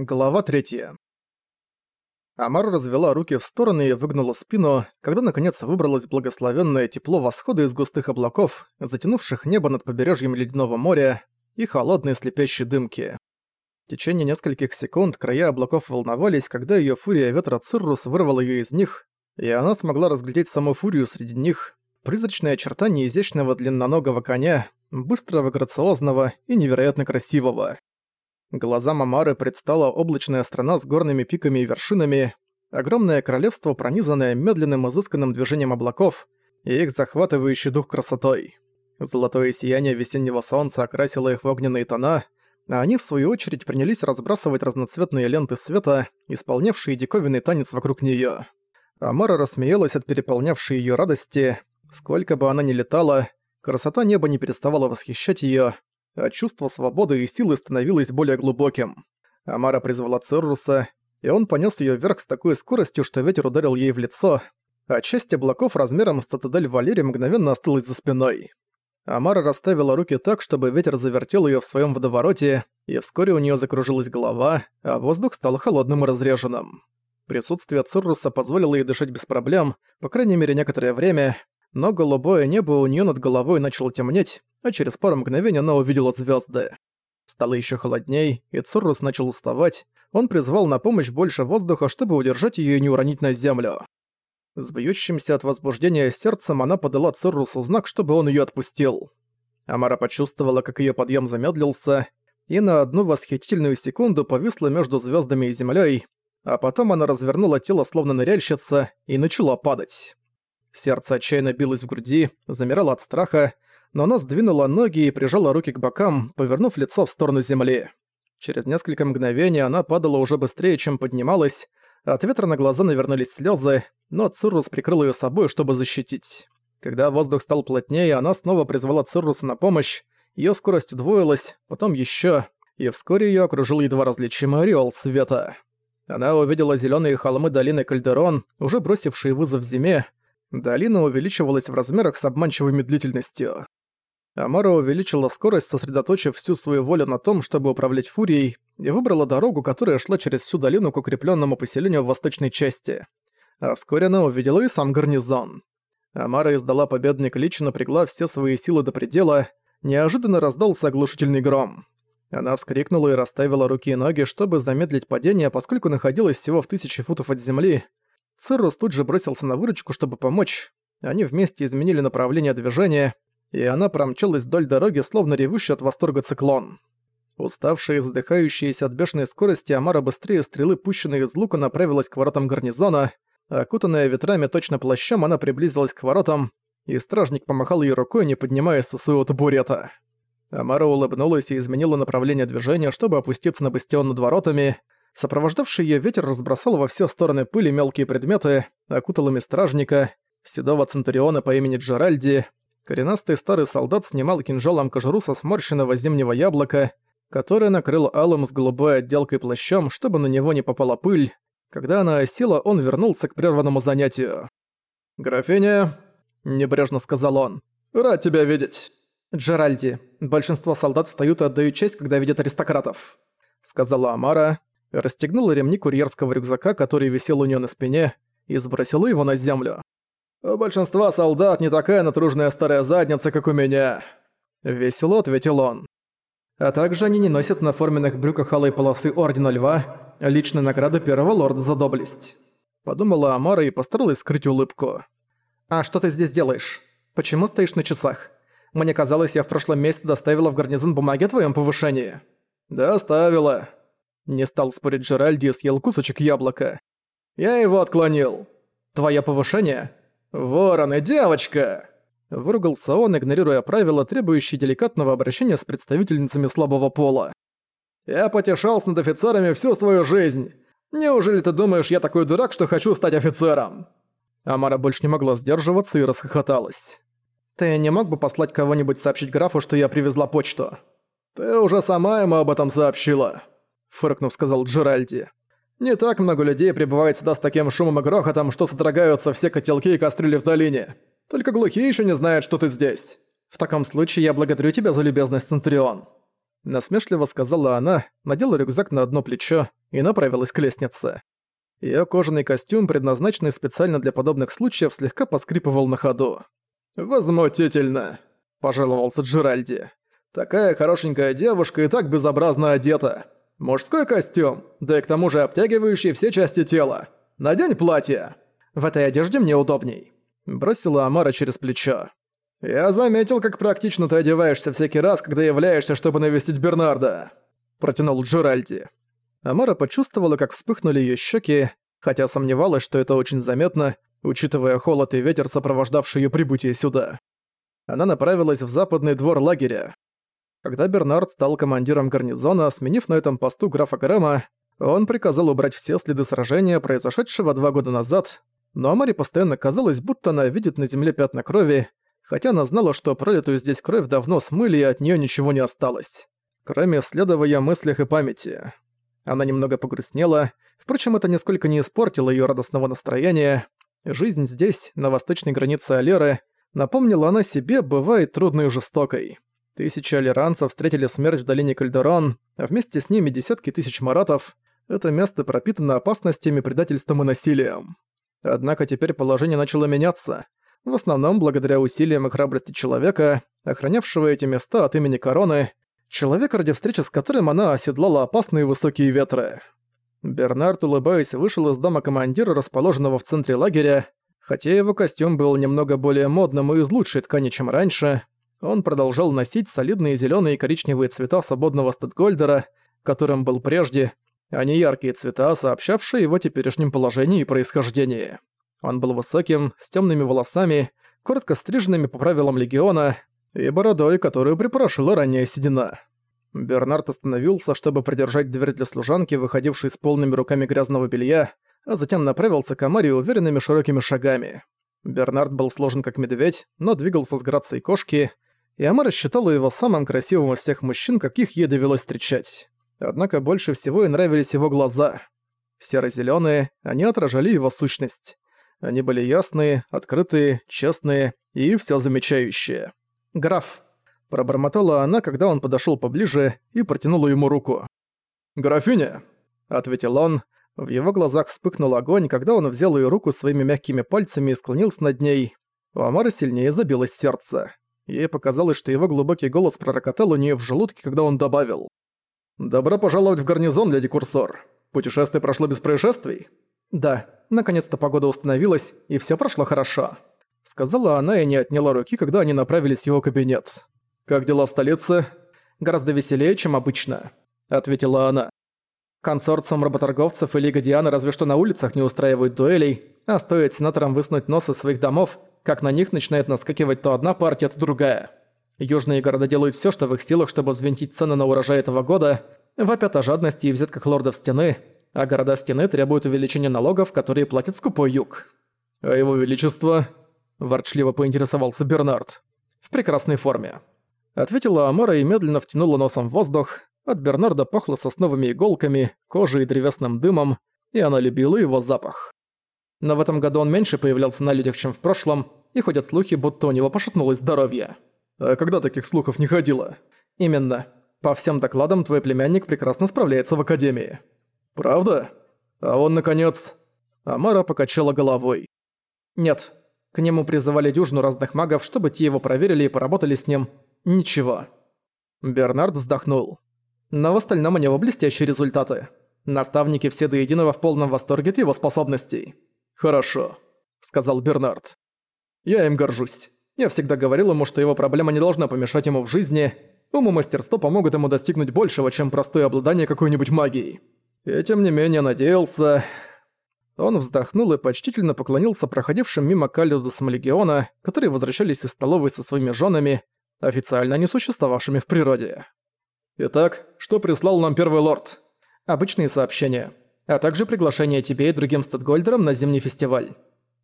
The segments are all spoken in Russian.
Глава 3. Амар развела руки в стороны и выгнула спину, когда наконец выбралось благословенное тепло восхода из густых облаков, затянувших небо над побережьем Ледяного моря, и холодные слепящие дымки. В течение нескольких секунд края облаков волновались, когда её фурия ветра Циррус вырвала её из них, и она смогла разглядеть саму фурию среди них, призрачные очертания изящного длинноногого коня, быстрого, грациозного и невероятно красивого. Глазам Амары предстала облачная страна с горными пиками и вершинами, огромное королевство, пронизанное медленным изысканным движением облаков и их захватывающий дух красотой. Золотое сияние весеннего солнца окрасило их в огненные тона, а они, в свою очередь, принялись разбрасывать разноцветные ленты света, исполнявшие диковинный танец вокруг неё. Амара рассмеялась от переполнявшей её радости. Сколько бы она ни летала, красота неба не переставала восхищать её, а чувство свободы и силы становилось более глубоким. Амара призвала Церруса, и он понес её вверх с такой скоростью, что ветер ударил ей в лицо, а часть облаков размером с цитадель Валерии мгновенно осталась за спиной. Амара расставила руки так, чтобы ветер завертел её в своём водовороте, и вскоре у неё закружилась голова, а воздух стал холодным и разреженным. Присутствие Цирруса позволило ей дышать без проблем, по крайней мере некоторое время, но голубое небо у неё над головой начало темнеть, а через пару мгновений она увидела звезды. Стало еще холодней, и Цуррус начал уставать. Он призвал на помощь больше воздуха, чтобы удержать ее и не уронить на землю. С бьющимся от возбуждения сердцем она подала Цуррусу знак, чтобы он ее отпустил. Амара почувствовала, как ее подъем замедлился, и на одну восхитительную секунду повисла между звездами и землей, а потом она развернула тело словно ныряльщица и начала падать. Сердце отчаянно билось в груди, замирало от страха, но она сдвинула ноги и прижала руки к бокам, повернув лицо в сторону земли. Через несколько мгновений она падала уже быстрее, чем поднималась, от ветра на глаза навернулись слезы, но Циррус прикрыл ее собой, чтобы защитить. Когда воздух стал плотнее, она снова призвала Цирруса на помощь, ее скорость удвоилась, потом еще, и вскоре ее окружил едва различимый ореол света. Она увидела зеленые холмы долины Кальдерон, уже бросившие вызов зиме. Долина увеличивалась в размерах с обманчивой медлительностью. Амара увеличила скорость, сосредоточив всю свою волю на том, чтобы управлять фурией, и выбрала дорогу, которая шла через всю долину к укрепленному поселению в восточной части. А вскоре она увидела и сам гарнизон. Амара издала победный клич и напрягла все свои силы до предела, неожиданно раздался оглушительный гром. Она вскрикнула и расставила руки и ноги, чтобы замедлить падение, поскольку находилась всего в тысячи футов от земли. Циррус тут же бросился на выручку, чтобы помочь. Они вместе изменили направление движения, и она промчалась вдоль дороги, словно ревущий от восторга циклон. Уставшая и задыхающаяся от бешеной скорости, Амара быстрее стрелы, пущенной из лука, направилась к воротам гарнизона. Окутанная ветрами точно плащом, она приблизилась к воротам, и стражник помахал ей рукой, не поднимаясь со своего табурета. Амара улыбнулась и изменила направление движения, чтобы опуститься на бастион над воротами. Сопровождавший её ветер разбросал во все стороны пыли мелкие предметы, окутал ими стражника, седого центуриона по имени Джеральди, Коренастый старый солдат снимал кинжалом кожуру со сморщенного зимнего яблока, которое накрыл алым с голубой отделкой плащом, чтобы на него не попала пыль. Когда она осела, он вернулся к прерванному занятию. «Графиня», — небрежно сказал он, — «рад тебя видеть». «Джеральди, большинство солдат встают и отдают честь, когда видят аристократов», — сказала Амара, расстегнула ремни курьерского рюкзака, который висел у нее на спине, и сбросила его на землю. «У большинства солдат не такая натружная старая задница, как у меня», — весело ответил он. А также они не носят на форменных брюках алой полосы Ордена Льва личной награды первого лорда за доблесть. Подумала Амара и постаралась скрыть улыбку. «А что ты здесь делаешь? Почему стоишь на часах? Мне казалось, я в прошлом месяце доставила в гарнизон бумаги о твоем повышении». «Доставила». Не стал спорить Джеральди и съел кусочек яблока. «Я его отклонил». «Твое повышение? «Ворон девочка!» Выругался он, игнорируя правила, требующие деликатного обращения с представительницами слабого пола. «Я потешался над офицерами всю свою жизнь. Неужели ты думаешь, я такой дурак, что хочу стать офицером?» Амара больше не могла сдерживаться и расхохоталась. «Ты не мог бы послать кого-нибудь сообщить графу, что я привезла почту?» «Ты уже сама ему об этом сообщила», — фыркнув, сказал Джеральди. Не так много людей прибывает сюда с таким шумом и грохотом, что содрогаются все котелки и кастрюли в долине. Только глухие еще не знают, что ты здесь. В таком случае я благодарю тебя за любезность, Центурион. насмешливо сказала она, надела рюкзак на одно плечо и направилась к лестнице. Её кожаный костюм, предназначенный специально для подобных случаев, слегка поскрипывал на ходу. «Возмутительно», – пожаловался Джеральди. «Такая хорошенькая девушка и так безобразно одета. Мужской костюм, да и к тому же обтягивающий все части тела. Надень платье. В этой одежде мне удобней», – бросила Амара через плечо. «Я заметил, как практично ты одеваешься всякий раз, когда являешься, чтобы навестить Бернарда», – протянул Джеральди. Амара почувствовала, как вспыхнули её щеки, хотя сомневалась, что это очень заметно, учитывая холод и ветер, сопровождавший её прибытие сюда. Она направилась в западный двор лагеря. Когда Бернард стал командиром гарнизона, сменив на этом посту графа Грэма, он приказал убрать все следы сражения, произошедшего два года назад, но Амаре постоянно казалось, будто она видит на земле пятна крови, хотя она знала, что пролитую здесь кровь давно смыли и от неё ничего не осталось. Кроме следа в её мыслях и памяти. Она немного погрустнела, впрочем, это нисколько не испортило её радостного настроения. Жизнь здесь, на восточной границе Алеры, напомнила она себе, бывает трудной и жестокой. Тысячи алиранцев встретили смерть в долине Кальдерон, а вместе с ними десятки тысяч маратов. Это место пропитано опасностями, предательством и насилием. Однако теперь положение начало меняться. В основном благодаря усилиям и храбрости человека, охранявшего эти места от имени Короны, человека, ради встречи с которым она оседлала опасные высокие ветры. Бернард, улыбаясь, вышел из дома командира, расположенного в центре лагеря. Хотя его костюм был немного более модным и из лучшей ткани, чем раньше, он продолжал носить солидные зеленые и коричневые цвета свободного статгольдера, которым был прежде, а не яркие цвета, сообщавшие его теперешнем положении и происхождении. Он был высоким, с темными волосами, коротко стриженными по правилам легиона и бородой, которую припорошила ранняя седина. Бернард остановился, чтобы придержать дверь для служанки, выходившей с полными руками грязного белья, а затем направился к Амаре уверенными широкими шагами. Бернард был сложен как медведь, но двигался с грацией кошки, и Амара считала его самым красивым из всех мужчин, каких ей довелось встречать. Однако больше всего ей нравились его глаза. Серо-зелёные, они отражали его сущность. Они были ясные, открытые, честные и всё замечающие. «Граф», Пробормотала она, когда он подошёл поближе и протянула ему руку. «Графиня!» — ответил он. В его глазах вспыхнул огонь, когда он взял её руку своими мягкими пальцами и склонился над ней. У Амары сильнее забилось сердце. Ей показалось, что его глубокий голос пророкотал у неё в желудке, когда он добавил. «Добро пожаловать в гарнизон, леди Курсор. Путешествие прошло без происшествий?» «Да, наконец-то погода установилась, и всё прошло хорошо», — сказала она и не отняла руки, когда они направились в его кабинет. «Как дела в столице?» «Гораздо веселее, чем обычно», — ответила она. Консорциум работорговцев и Лига Дианы разве что на улицах не устраивают дуэлей, а стоит сенаторам высунуть нос из своих домов, как на них начинает наскакивать то одна партия, то другая. Южные города делают все, что в их силах, чтобы взвинтить цены на урожай этого года, вопят о жадности и взятках лордов стены, а города стены требуют увеличения налогов, которые платит скупой юг. «А его величество?» – ворчливо поинтересовался Бернард. «В прекрасной форме. Ответила Амара и медленно втянула носом в воздух. От Бернарда пахло сосновыми иголками, кожей и древесным дымом, и она любила его запах. Но в этом году он меньше появлялся на людях, чем в прошлом, и ходят слухи, будто у него пошатнулось здоровье. А когда таких слухов не ходило? Именно. По всем докладам, твой племянник прекрасно справляется в Академии. Правда? А он, наконец... Амара покачала головой. Нет. К нему призывали дюжину разных магов, чтобы те его проверили и поработали с ним, Ничего. Бернард вздохнул. Но в остальном у него блестящие результаты. Наставники все до единого в полном восторге от его способностей. «Хорошо», — сказал Бернард. «Я им горжусь. Я всегда говорил ему, что его проблема не должна помешать ему в жизни. Ум и мастерство помогут ему достигнуть большего, чем простое обладание какой-нибудь магией. И тем не менее надеялся...» Он вздохнул и почтительно поклонился проходившим мимо Каллидусам Легиона, которые возвращались из столовой со своими женами, официально не существовавшими в природе. «Итак, что прислал нам Первый Лорд?» «Обычные сообщения, а также приглашение тебе и другим статгольдерам на зимний фестиваль».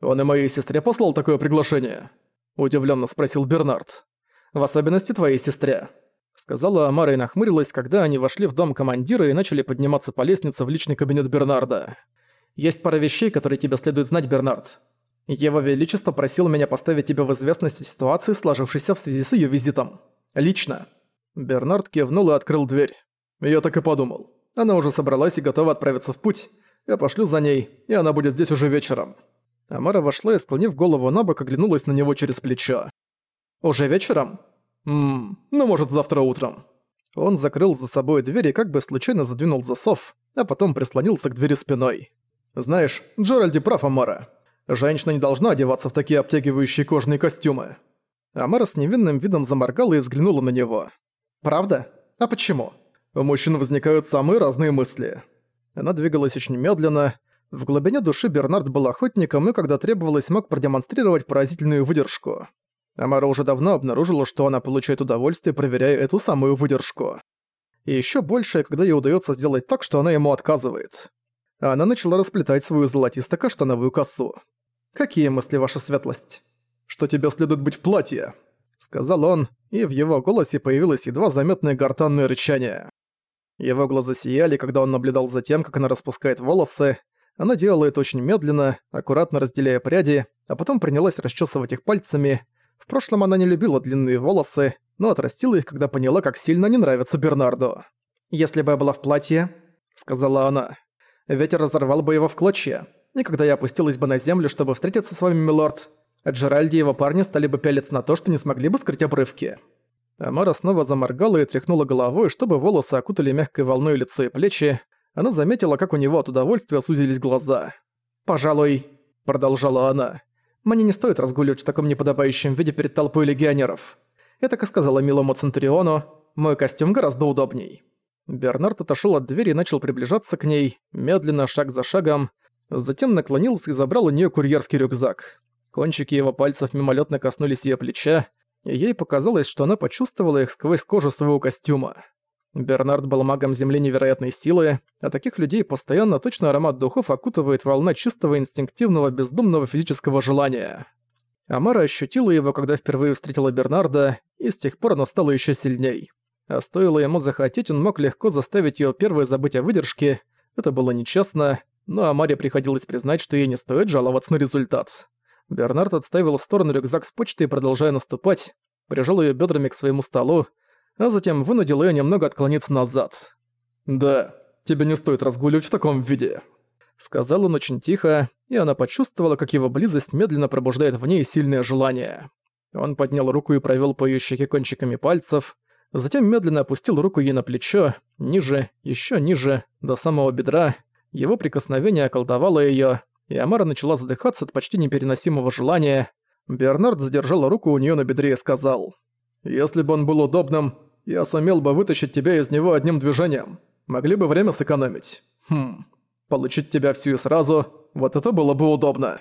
«Он и моей сестре послал такое приглашение?» Удивленно спросил Бернард. «В особенности твоей сестре», — сказала Амара и нахмурилась, когда они вошли в дом командира и начали подниматься по лестнице в личный кабинет Бернарда. «Есть пара вещей, которые тебе следует знать, Бернард. Его Величество просил меня поставить тебя в известность о ситуации, сложившейся в связи с ее визитом. Лично. Бернард кивнул и открыл дверь. «Я так и подумал. Она уже собралась и готова отправиться в путь. Я пошлю за ней, и она будет здесь уже вечером». Амара вошла и, склонив голову на бок, оглянулась на него через плечо. «Уже вечером?» «Ммм, ну может завтра утром». Он закрыл за собой дверь и как бы случайно задвинул засов, а потом прислонился к двери спиной. «Знаешь, Джеральди прав, Амара. Женщина не должна одеваться в такие обтягивающие кожаные костюмы». Амара с невинным видом заморгала и взглянула на него. «Правда? А почему?» У мужчин возникают самые разные мысли. Она двигалась очень медленно. В глубине души Бернард был охотником и, когда требовалось, мог продемонстрировать поразительную выдержку. Амара уже давно обнаружила, что она получает удовольствие, проверяя эту самую выдержку. И ещё большее, когда ей удается сделать так, что она ему отказывает. Она начала расплетать свою золотисто-каштановую косу. «Какие мысли, ваша светлость?» «Что тебе следует быть в платье», — сказал он, и в его голосе появилось едва заметное гортанное рычание. Его глаза сияли, когда он наблюдал за тем, как она распускает волосы. Она делала это очень медленно, аккуратно разделяя пряди, а потом принялась расчесывать их пальцами, в прошлом она не любила длинные волосы, но отрастила их, когда поняла, как сильно они нравятся Бернарду. «Если бы я была в платье», — сказала она, — «ветер разорвал бы его в клочья, и когда я опустилась бы на землю, чтобы встретиться с вами, милорд, Джеральди и его парни стали бы пялиться на то, что не смогли бы скрыть обрывки». Амара снова заморгала и тряхнула головой, чтобы волосы окутали мягкой волной лицо и плечи. Она заметила, как у него от удовольствия сузились глаза. «Пожалуй», — продолжала она, мне не стоит разгуливать в таком неподобающем виде перед толпой легионеров. Я так и сказала милому Центуриону, мой костюм гораздо удобней». Бернард отошёл от двери и начал приближаться к ней, медленно, шаг за шагом, затем наклонился и забрал у неё курьерский рюкзак. Кончики его пальцев мимолетно коснулись её плеча, и ей показалось, что она почувствовала их сквозь кожу своего костюма. Бернард был магом Земли невероятной силы, а таких людей постоянно точно аромат духов окутывает волна чистого инстинктивного бездумного физического желания. Амара ощутила его, когда впервые встретила Бернарда, и с тех пор она стала еще сильней. А стоило ему захотеть, он мог легко заставить ее первой забыть о выдержке. Это было нечестно, но Амаре приходилось признать, что ей не стоит жаловаться на результат. Бернард отставил в сторону рюкзак с почтой, продолжая наступать, прижал ее бедрами к своему столу, а затем вынудил её немного отклониться назад. «Да, тебе не стоит разгуливать в таком виде», — сказал он очень тихо, и она почувствовала, как его близость медленно пробуждает в ней сильное желание. Он поднял руку и провёл по её щеке кончиками пальцев, затем медленно опустил руку ей на плечо, ниже, ещё ниже, до самого бедра. Его прикосновение околдовало её, и Амара начала задыхаться от почти непереносимого желания. Бернард задержал руку у неё на бедре и сказал, «Если бы он был удобным, я сумел бы вытащить тебя из него одним движением. Могли бы время сэкономить. Хм, получить тебя всю и сразу, вот это было бы удобно».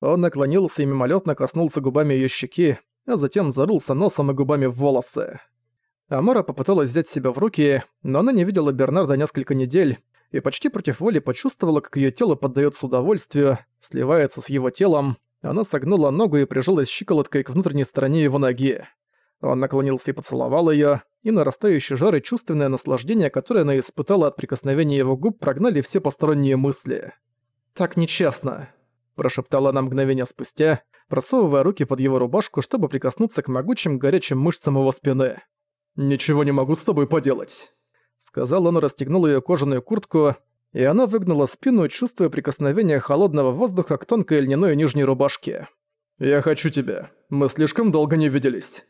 Он наклонился и мимолетно коснулся губами ее щеки, а затем зарылся носом и губами в волосы. Амара попыталась взять себя в руки, но она не видела Бернарда несколько недель и почти против воли почувствовала, как ее тело поддается удовольствию, сливается с его телом. Она согнула ногу и прижалась щиколоткой к внутренней стороне его ноги. Он наклонился и поцеловал её, и нарастающий жар и чувственное наслаждение, которое она испытала от прикосновения его губ, прогнали все посторонние мысли. «Так нечестно», – прошептала она мгновение спустя, просовывая руки под его рубашку, чтобы прикоснуться к могучим горячим мышцам его спины. «Ничего не могу с тобой поделать», – сказал он и расстегнул её кожаную куртку, и она выгнула спину, чувствуя прикосновение холодного воздуха к тонкой льняной нижней рубашке. «Я хочу тебя. Мы слишком долго не виделись».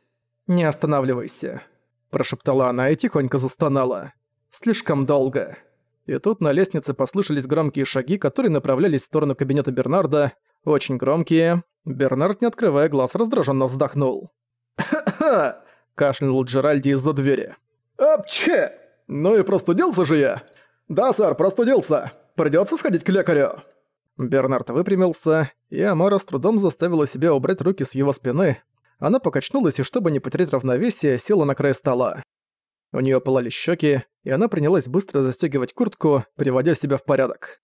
«Не останавливайся», – прошептала она и тихонько застонала. «Слишком долго». И тут на лестнице послышались громкие шаги, которые направлялись в сторону кабинета Бернарда. Очень громкие. Бернард, не открывая глаз, раздраженно вздохнул. «Ха-ха!» – кашлянул Джеральди из-за двери. «Апче! Ну и простудился же я!» «Да, сэр, простудился! Придётся сходить к лекарю!» Бернард выпрямился, и Амара с трудом заставила себя убрать руки с его спины, она покачнулась и, чтобы не потерять равновесие, села на край стола. У нее пылали щеки, и она принялась быстро застегивать куртку, приводя себя в порядок.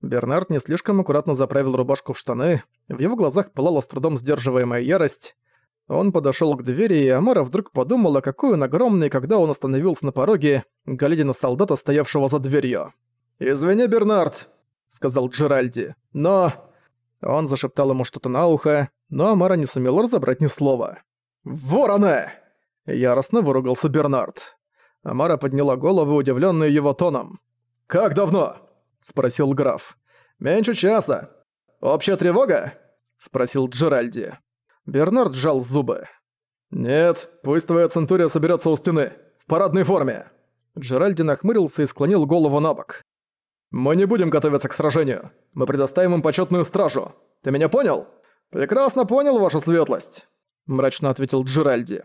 Бернард не слишком аккуратно заправил рубашку в штаны, в его глазах пылала с трудом сдерживаемая ярость. Он подошел к двери, и Амара вдруг подумала, какой он огромный, когда он остановился на пороге, глядя на солдата, стоявшего за дверью. «Извини, Бернард», — сказал Джеральди, — «но...» Он зашептал ему что-то на ухо, но Амара не сумела разобрать ни слова. «Вороны!» Яростно выругался Бернард. Амара подняла голову, удивленная его тоном. «Как давно?» – спросил граф. «Меньше часа. Общая тревога?» – спросил Джеральди. Бернард сжал зубы. «Нет, пусть твоя центурия соберется у стены. В парадной форме». Джеральди нахмурился и склонил голову на бок. «Мы не будем готовиться к сражению. Мы предоставим им почетную стражу. Ты меня понял?» «Прекрасно понял, ваша светлость», – мрачно ответил Джеральди.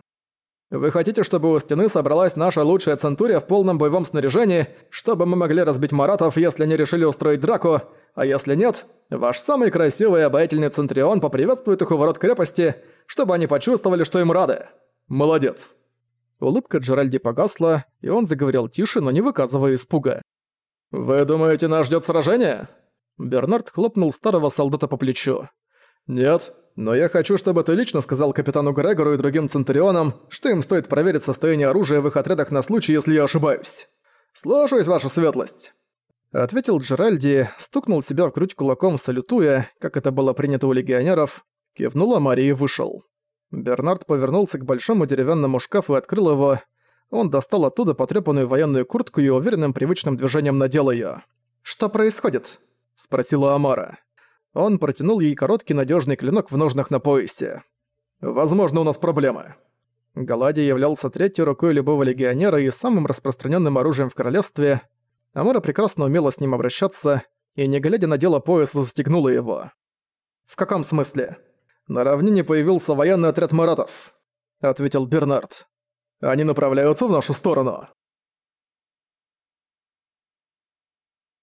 «Вы хотите, чтобы у стены собралась наша лучшая центурия в полном боевом снаряжении, чтобы мы могли разбить маратов, если они решили устроить драку, а если нет, ваш самый красивый и обаятельный центрион поприветствует их у ворот крепости, чтобы они почувствовали, что им рады. Молодец!» Улыбка Джеральди погасла, и он заговорил тише, но не выказывая испуга. «Вы думаете, нас ждёт сражение?» Бернард хлопнул старого солдата по плечу. «Нет, но я хочу, чтобы ты лично сказал капитану Грегору и другим Центурионам, что им стоит проверить состояние оружия в их отрядах на случай, если я ошибаюсь. Слушаюсь, ваша светлость!» Ответил Джеральди, стукнул себя в грудь кулаком, салютуя, как это было принято у легионеров, кивнула Мария и вышел. Бернард повернулся к большому деревянному шкафу и открыл его. Он достал оттуда потрепанную военную куртку и уверенным привычным движением надел её. «Что происходит?» – спросила Амара. Он протянул ей короткий надежный клинок в ножнах на поясе. «Возможно, у нас проблемы». Галадий являлся третьей рукой любого легионера и самым распространенным оружием в королевстве. Амара прекрасно умела с ним обращаться и, не глядя на дело пояса, застегнула его. «В каком смысле?» «На равнине появился военный отряд маратов», — ответил Бернард. «Они направляются в нашу сторону».